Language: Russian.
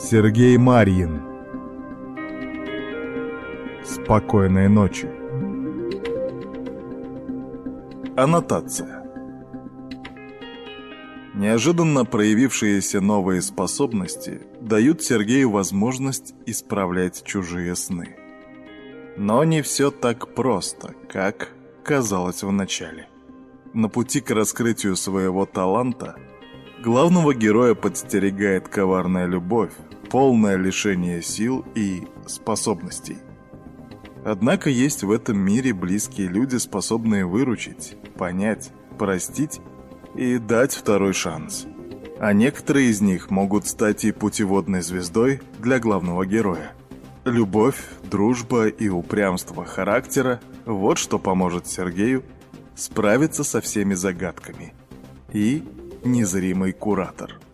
Сергей Марьин Спокойной ночи Аннотация Неожиданно проявившиеся новые способности дают Сергею возможность исправлять чужие сны. Но не все так просто, как казалось вначале. На пути к раскрытию своего таланта главного героя подстерегает коварная любовь, полное лишение сил и способностей. Однако есть в этом мире близкие люди, способные выручить, понять, простить и дать второй шанс. А некоторые из них могут стать и путеводной звездой для главного героя. Любовь, дружба и упрямство характера – вот что поможет Сергею справиться со всеми загадками. И незримый куратор –